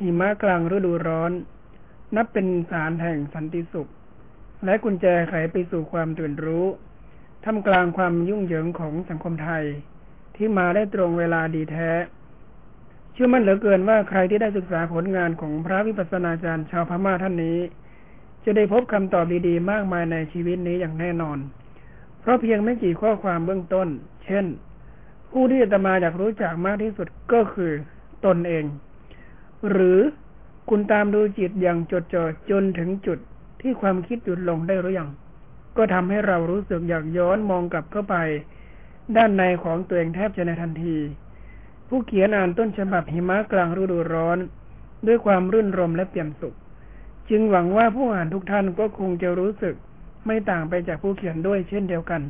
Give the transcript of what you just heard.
หิมะกลางฤดูร้อน นับเป็นสารแห่งสันติสุข และกุญแจไขไปสู่ความตื่นรู้ท่ามกลางความยุ่งเหยิงของสังคมไทย ที่มาได้ตรงเวลาดีแท้ เชื่อมั่นเหลือเกินว่าใครที่ได้ศึกษาผลงานของพระวิปัสสนาจารย์ชาวพม่าท่านนี้ จะได้พบคำตอบดีๆ มากมายในชีวิตนี้อย่างแน่นอน เพราะเพียงไม่กี่ข้อความเบื้องต้น เช่น ผู้ที่จะมาอยากรู้จักมากที่สุดก็คือตนเอง หรือคุณตามดูจิตอย่างจดจ่อจนถึงจุดที่ความคิดหยุดลงได้หรือยัง ก็ทำให้เรารู้สึกอยากย้อนมองกลับเข้าไป ด้านในของตัวเองแทบจะในทันที ผู้เขียนอ่านต้นฉบับหิมะกลางฤดูร้อน ด้วยความรื่นรมและเปี่ยมสุข จึงหวังว่าผู้อ่านทุกท่านก็คงจะรู้สึกไม่ต่างไปจากผู้เขียนด้วยเช่นเดียวกัน